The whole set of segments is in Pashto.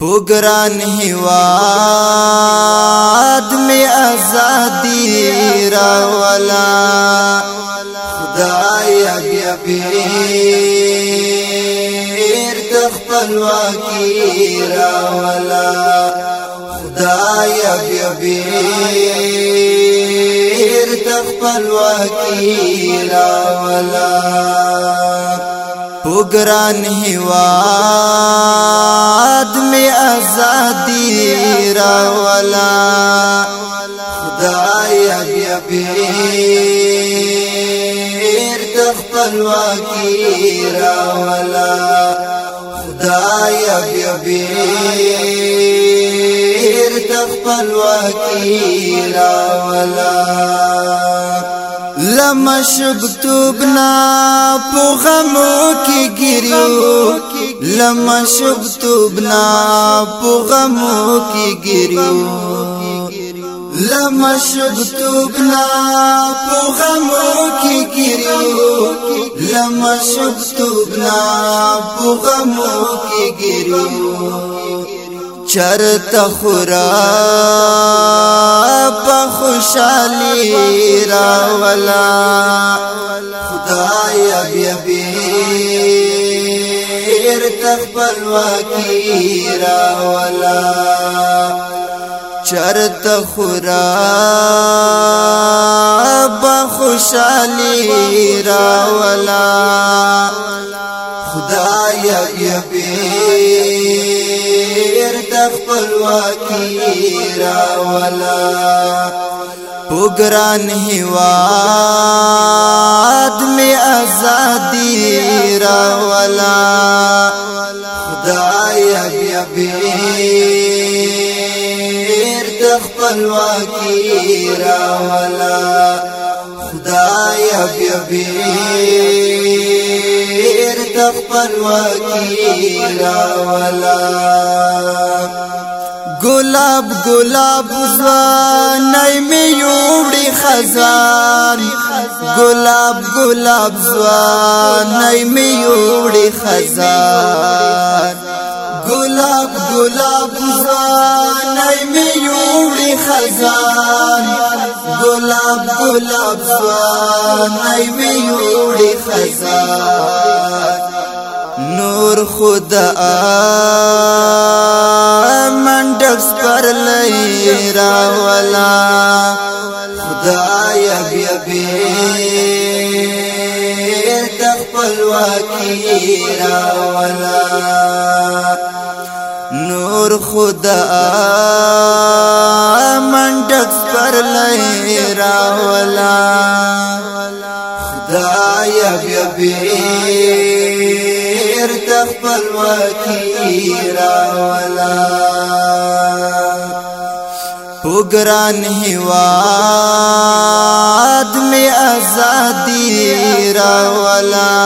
پګران هیواد می ازادي را ولا خدای بیا پیر د خپلواکي را ولا خدای بیا پیر د خپلواکي را ولا پګران هیواد مراد می ازادی راولا خدایا بیا بیر تخپلواکی راولا خدایا بیا بیر تخپلواکی راولا لم پو پوکھمو کی گرو شب صوبنا پو ہو کی گرو شب صوبنا پو ہو کی گریو لمشططبنا پو ہو کی گرو چرته خورا په خوشالي راولا خدای بیا بیر تخبل واکی راولا چرته خورا په خوشالي راولا خدای بیا بیر خپلواکي راولا وګران هواد می ازادي راولا خدایا بیا بیر د خپلواکي راولا خدایا بیا بیر بیرت خپلواکي راولا ګلاب ګلاب زوانای می یوړي خزان ګلاب ګلاب زوانای می یوړي خزان ګلاب ګلاب زوانای می یوړي خزان ګلاب ګلاب سوانای مې وړي خزان نور خدا منډک پر لای راولا خدای بیا بیا تخپل وکی راولا نور خدا منډک پر لای راولا خدایا بیا بیر تخپل وکی راولا پګران هیواد می ازادی راولا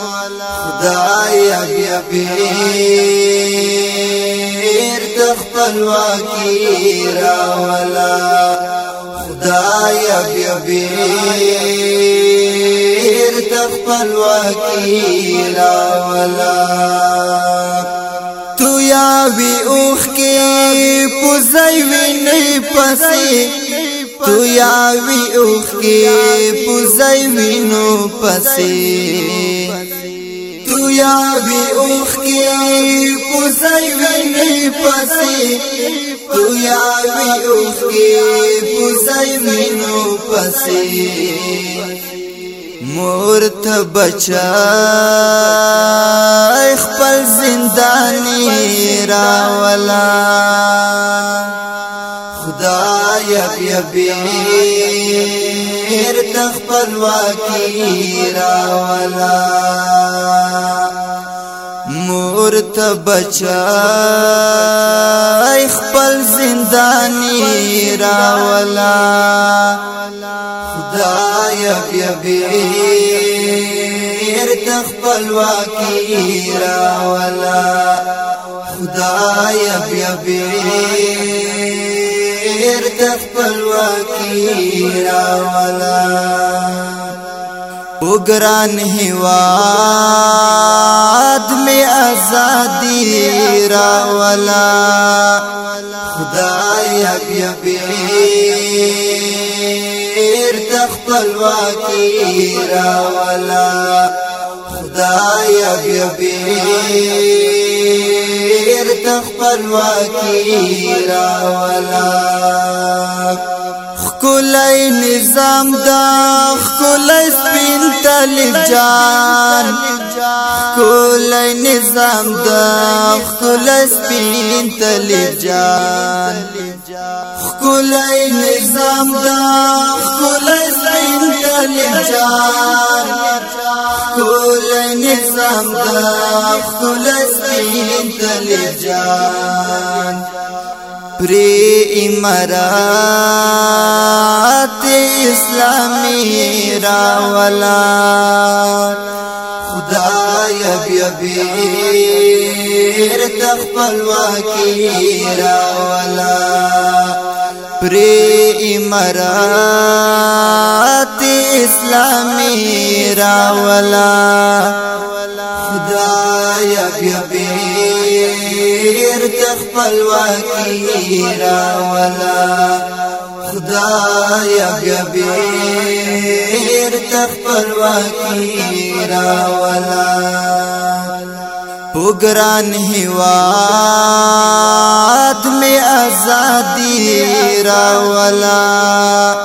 خدایا بیا بیر خپلواکی راولا خدای بیا بیر تخپلواکی راولا تو یا وی اوخ کې پوزای ویني پسې تو یا وی اوخ کې پوزای وینو پسې تو یا وی اوخ کې پوزای ویني دی پسی دویا وی اوخ کی پوزای مینو پسی مور ته بچا خپل زندانی راولا خدای بیا بیر تخپل واکی راولا مور ته بچای خپل زندانی راولا خدای بیا بیر تخپل واکی راولا خدای بیا بیر تخپل واکی راولا وګران هوا باد می ازادی را ولا خدایا بیا بیر تخپل واکی را ولا خدایا بیا بیر تخپل واکی را ولا کلی نظام دا کلی سپین طالب جان کلی نظام دا کلی سپین طالب جان کلی نظام دا کلی سپین طالب جان کلی نظام دا کلی سپین طالب جان پری امارات اسلامی راولا خدای بیا بیر تخپل واکی راولا پری امارات اسلامی راولا خپلواکی راولا خدایا کبیر تخپلواکی راولا پوگران هیواد می ازادی راولا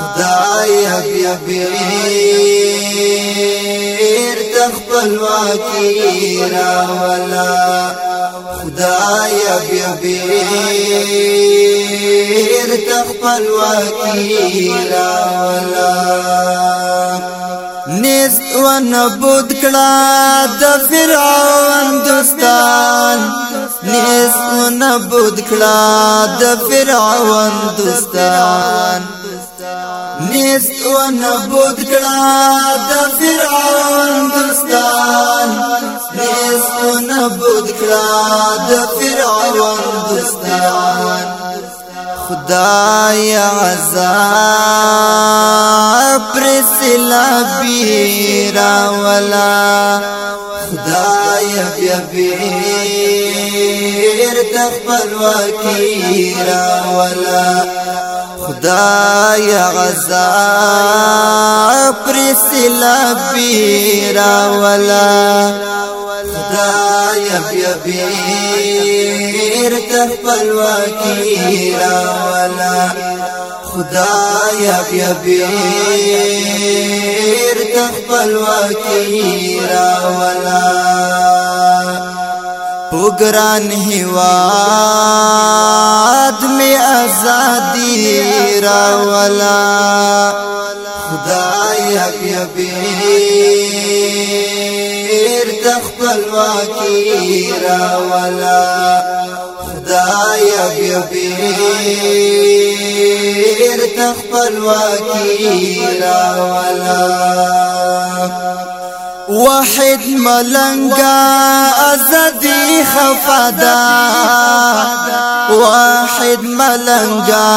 خدایا کبیر تخپلواکی راولا یا بیبی تخپل وکیلا نیز و نبود کړه د فرعون دوستان نیز و نبود کړه د فرعون دوستان نیز و نبود کړه د فرعون دوستان ابلیس نابود کړه د فرعون دوستان خدای عذاب پرسلا بیرا ولا خدای بیا بیر تخبل وکیرا ولا خدای عذاب پرسلا بیرا ولا خدای بیا بیر تخپل واکی راولا خدای بیا بیر تخپل واکی راولا پوګران هیواد می ازادی راولا خدای بیا بیر بلوا ولا راولا خدایا بیا بیر تخپلوا کی واحد ملنگا ازدی خفدا واحد ملنگا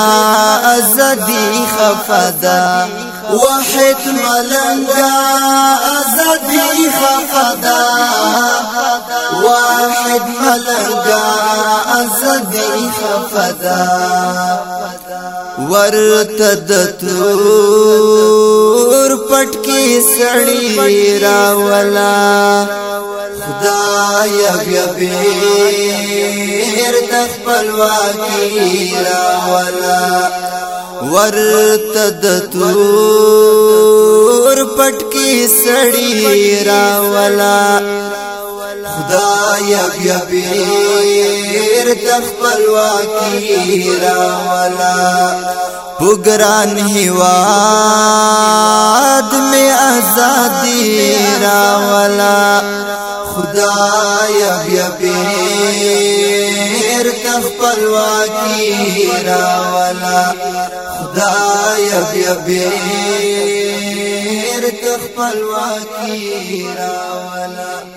أزدي خفدا وحید ملنگا آزادی خفدا وحید ملنگا آزادی خفدا ورتد تور پټکی سړی راولا خدای بیا بیر د خپلواکۍ راولا ورته د تور پټکی سړی راولا خدای بیا پیر تخپلواکی راولا پګران هیواد می آزادی راولا خدای بیا پیر پروا کی راولا خدایا بیا بیر تخ پروا کی راولا